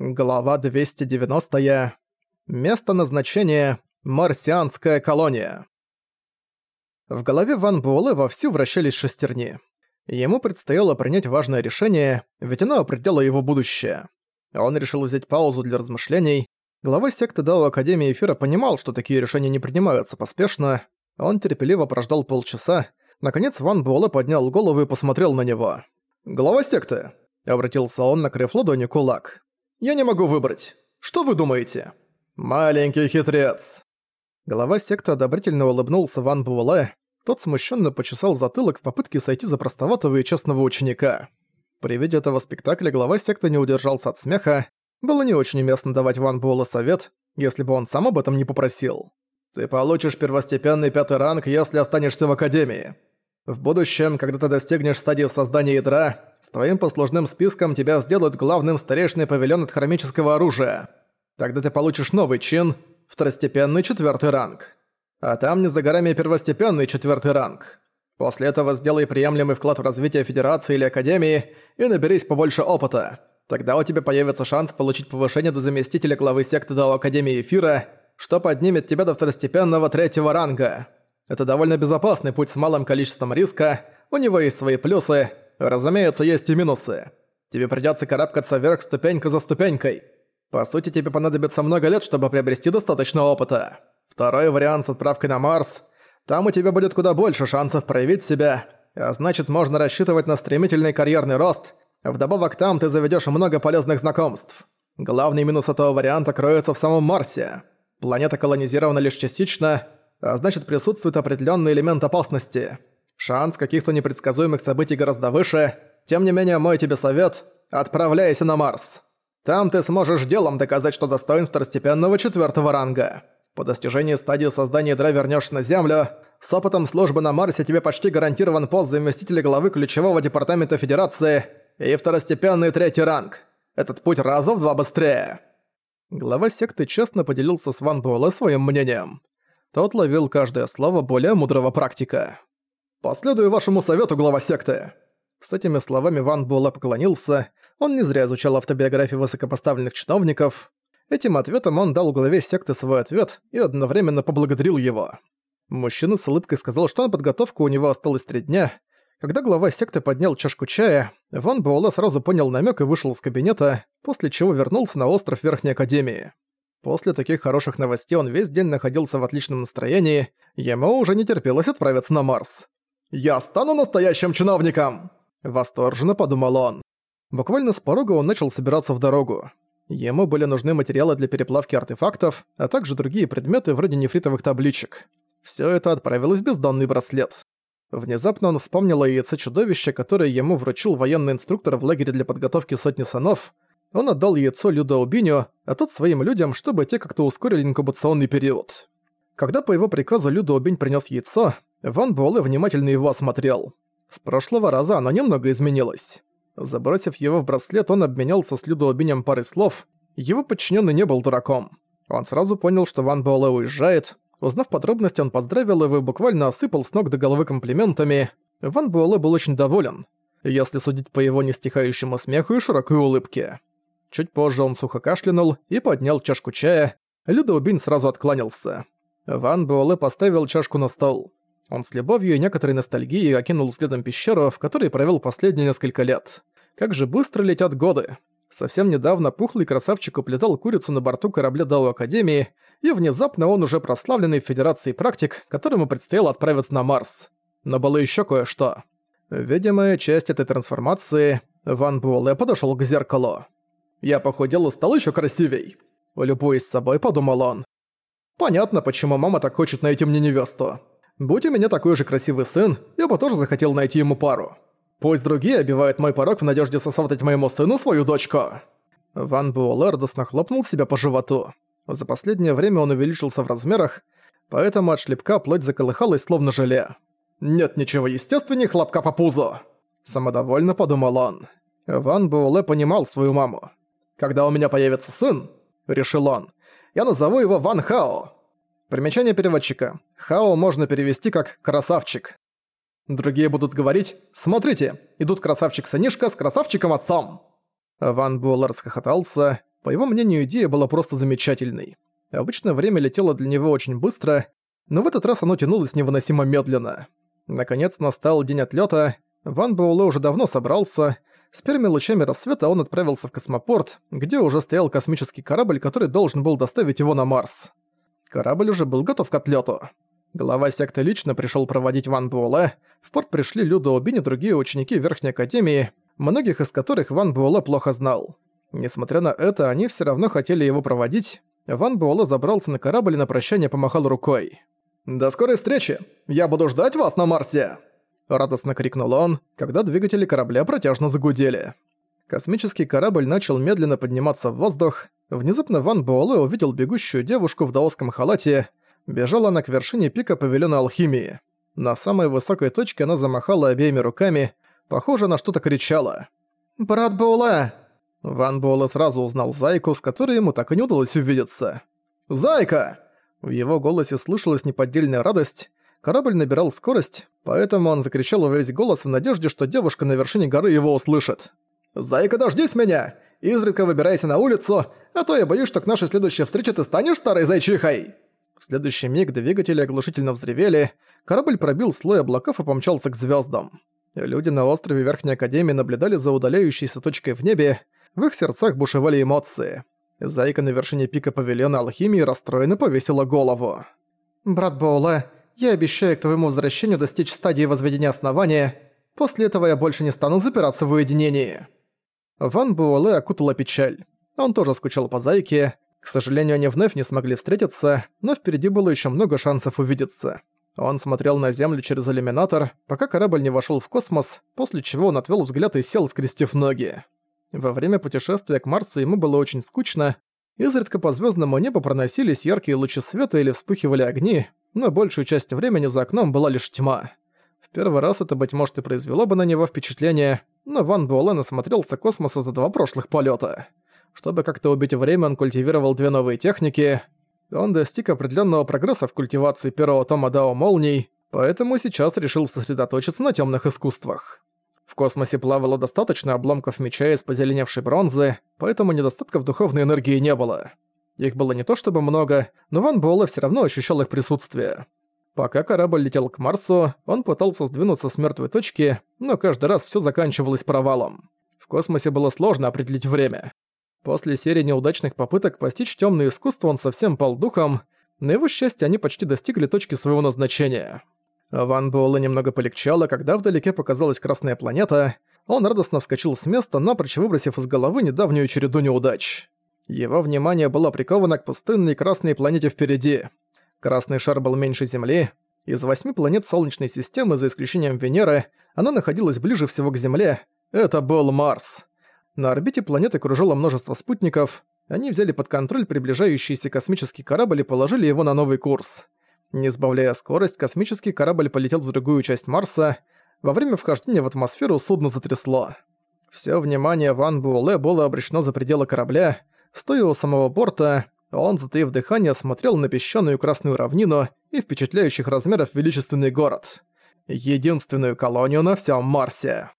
Глава 290. Место назначения – Марсианская колония. В голове Ван Буэлэ вовсю вращались шестерни. Ему предстояло принять важное решение, ведь оно определило его будущее. Он решил взять паузу для размышлений. Глава секты Дао Академии Эфира понимал, что такие решения не принимаются поспешно. Он терпеливо прождал полчаса. Наконец Ван Буэлэ поднял голову и посмотрел на него. «Глава секты!» — обратился он, накрыв ладонью кулак. Я не могу выбрать. Что вы думаете? Маленький хитрец. Глава секты одобрительно улыбнулся Ван Буэлэ. Тот смущенно почесал затылок в попытке сойти за простоватого и честного ученика. При виде этого спектакля глава секты не удержался от смеха. Было не очень уместно давать Ван Буэлэ совет, если бы он сам об этом не попросил. «Ты получишь первостепенный пятый ранг, если останешься в Академии. В будущем, когда ты достигнешь стадии создания ядра, с твоим послужным списком тебя сделают главным старейшиной павильон от хромического оружия. Тогда ты получишь новый чин, второстепенный четвертый ранг. А там не за горами первостепенный четвертый ранг. После этого сделай приемлемый вклад в развитие Федерации или Академии и наберись побольше опыта. Тогда у тебя появится шанс получить повышение до заместителя главы секты до Академии Эфира, что поднимет тебя до второстепенного третьего ранга. Это довольно безопасный путь с малым количеством риска, у него есть свои плюсы, разумеется, есть и минусы. Тебе придётся карабкаться вверх ступенька за ступенькой. По сути, тебе понадобится много лет, чтобы приобрести достаточно опыта. Второй вариант с отправкой на Марс. Там у тебя будет куда больше шансов проявить себя, а значит, можно рассчитывать на стремительный карьерный рост. Вдобавок там ты заведёшь много полезных знакомств. Главный минус этого варианта кроется в самом Марсе. Планета колонизирована лишь частично, а значит присутствует определенный элемент опасности. Шанс каких-то непредсказуемых событий гораздо выше. Тем не менее, мой тебе совет – отправляйся на Марс. Там ты сможешь делом доказать, что достоин второстепенного четвертого ранга. По достижении стадии создания ядра вернешься на Землю. С опытом службы на Марсе тебе почти гарантирован пост заместителя главы ключевого департамента Федерации и второстепенный третий ранг. Этот путь раза в два быстрее. Глава секты честно поделился с Ван Буэлэ своим мнением. Тот ловил каждое слово более мудрого практика. «Последую вашему совету, глава секты!» С этими словами Ван Буэлэ поклонился. Он не зря изучал автобиографии высокопоставленных чиновников. Этим ответом он дал главе секты свой ответ и одновременно поблагодарил его. Мужчина с улыбкой сказал, что на подготовку у него осталось три дня. Когда глава секты поднял чашку чая, Ван Буэлэ сразу понял намек и вышел из кабинета, после чего вернулся на остров Верхней Академии. После таких хороших новостей он весь день находился в отличном настроении, ему уже не терпелось отправиться на Марс. «Я стану настоящим чиновником!» Восторженно подумал он. Буквально с порога он начал собираться в дорогу. Ему были нужны материалы для переплавки артефактов, а также другие предметы вроде нефритовых табличек. Всё это отправилось в бездонный браслет. Внезапно он вспомнил о яйце чудовища, которое ему вручил военный инструктор в лагере для подготовки сотни санов, он отдал яйцо Людоубиню, а тот своим людям, чтобы те как-то ускорили инкубационный период. Когда по его приказу Людоубинь принес яйцо, Ван Буэлэ внимательно его осмотрел. С прошлого раза оно немного изменилось. Забросив его в браслет, он обменялся с Людоубинем парой слов. Его подчиненный не был дураком. Он сразу понял, что Ван Буэлэ уезжает. Узнав подробности, он поздравил его и буквально осыпал с ног до головы комплиментами. Ван Буэлэ был очень доволен, если судить по его нестихающему смеху и широкой улыбке. Чуть позже он сухо кашлянул и поднял чашку чая. Людоубин сразу откланялся. Ван Буэлэ поставил чашку на стол. Он с любовью и некоторой ностальгией окинул взглядом пещеру, в которой провел последние несколько лет. Как же быстро летят годы. Совсем недавно пухлый красавчик уплетал курицу на борту корабля Дао Академии, и внезапно он уже прославленный в Федерации практик, которому предстояло отправиться на Марс. Но было еще кое-что. Видимая часть этой трансформации, Ван Буэлэ подошел к зеркалу. Я похудел и стал еще красивей. Любуясь собой, подумал он. Понятно, почему мама так хочет найти мне невесту. Будь у меня такой же красивый сын, я бы тоже захотел найти ему пару. Пусть другие обивают мой порог в надежде сосватать моему сыну свою дочку. Ван Буэлэ радостно хлопнул себя по животу. За последнее время он увеличился в размерах, поэтому от шлепка плоть заколыхалась словно желе. «Нет ничего естественнее хлопка по пузу!» Самодовольно подумал он. Ван Буэлэ понимал свою маму. Когда у меня появится сын, решил он, я назову его Ван Хао. Примечание переводчика. Хао можно перевести как «красавчик». Другие будут говорить «Смотрите, идут красавчик-сынишка с красавчиком-отцом». Ван Буэлэ расхохотался. По его мнению, идея была просто замечательной. Обычно время летело для него очень быстро, но в этот раз оно тянулось невыносимо медленно. Наконец настал день отлета. Ван Буэлэ уже давно собрался. С первыми лучами рассвета он отправился в космопорт, где уже стоял космический корабль, который должен был доставить его на Марс. Корабль уже был готов к отлету. Глава секты лично пришел проводить Ван Буэлэ. В порт пришли Людо Обин и другие ученики Верхней Академии, многих из которых Ван Буэлэ плохо знал. Несмотря на это, они все равно хотели его проводить. Ван Буэлэ забрался на корабль и на прощание помахал рукой. «До скорой встречи! Я буду ждать вас на Марсе!» Радостно крикнул он, когда двигатели корабля протяжно загудели. Космический корабль начал медленно подниматься в воздух. Внезапно Ван Буэлэ увидел бегущую девушку в даосском халате. Бежала она к вершине пика павильона алхимии. На самой высокой точке она замахала обеими руками, похоже, на что-то кричала. «Брат Буэлэ!» Ван Буэлэ сразу узнал Зайку, с которой ему так и не удалось увидеться. «Зайка!» В его голосе слышалась неподдельная радость. Корабль набирал скорость, поэтому он закричал во весь голос в надежде, что девушка на вершине горы его услышит. «Зайка, дождись меня! Изредка выбирайся на улицу, а то я боюсь, что к нашей следующей встрече ты станешь старой зайчихой!» В следующий миг двигатели оглушительно взревели, корабль пробил слой облаков и помчался к звездам. Люди на острове Верхней Академии наблюдали за удаляющейся точкой в небе, в их сердцах бушевали эмоции. Зайка на вершине пика павильона алхимии расстроенно повесила голову. «Брат Боула, я обещаю к твоему возвращению достичь стадии возведения основания. После этого я больше не стану запираться в уединении». Ван Буэлэ окутала печаль. Он тоже скучал по Зайке. К сожалению, они вновь не смогли встретиться, но впереди было еще много шансов увидеться. Он смотрел на Землю через иллюминатор, пока корабль не вошел в космос, после чего он отвел взгляд и сел, скрестив ноги. Во время путешествия к Марсу ему было очень скучно, изредка по звездному небу проносились яркие лучи света или вспыхивали огни, но большую часть времени за окном была лишь тьма. В первый раз это, быть может, и произвело бы на него впечатление, но Ван Буэлэ осмотрелся космоса за два прошлых полета. Чтобы как-то убить время, он культивировал две новые техники. Он достиг определенного прогресса в культивации первого тома Дао Молний, поэтому сейчас решил сосредоточиться на темных искусствах. В космосе плавало достаточно обломков меча из позеленевшей бронзы, поэтому недостатков духовной энергии не было. Их было не то чтобы много, но Ван Буэлэ всё равно ощущал их присутствие. Пока корабль летел к Марсу, он пытался сдвинуться с мёртвой точки, но каждый раз всё заканчивалось провалом. В космосе было сложно определить время. После серии неудачных попыток постичь тёмное искусство он совсем пал духом, на его счастье они почти достигли точки своего назначения. Ван Буэлэ немного полегчало, когда вдалеке показалась красная планета. Он радостно вскочил с места, напрочь выбросив из головы недавнюю череду неудач. Его внимание было приковано к пустынной красной планете впереди. Красный шар был меньше Земли. Из восьми планет Солнечной системы, за исключением Венеры, она находилась ближе всего к Земле. Это был Марс. На орбите планеты кружило множество спутников. Они взяли под контроль приближающийся космический корабль и положили его на новый курс. Не сбавляя скорость, космический корабль полетел в другую часть Марса. Во время вхождения в атмосферу судно затрясло. Всё внимание Ван Буэлэ было обращено за пределы корабля. Стоя у самого борта, он, затаив дыхание, смотрел на песчаную красную равнину и впечатляющих размеров величественный город. Единственную колонию на всем Марсе.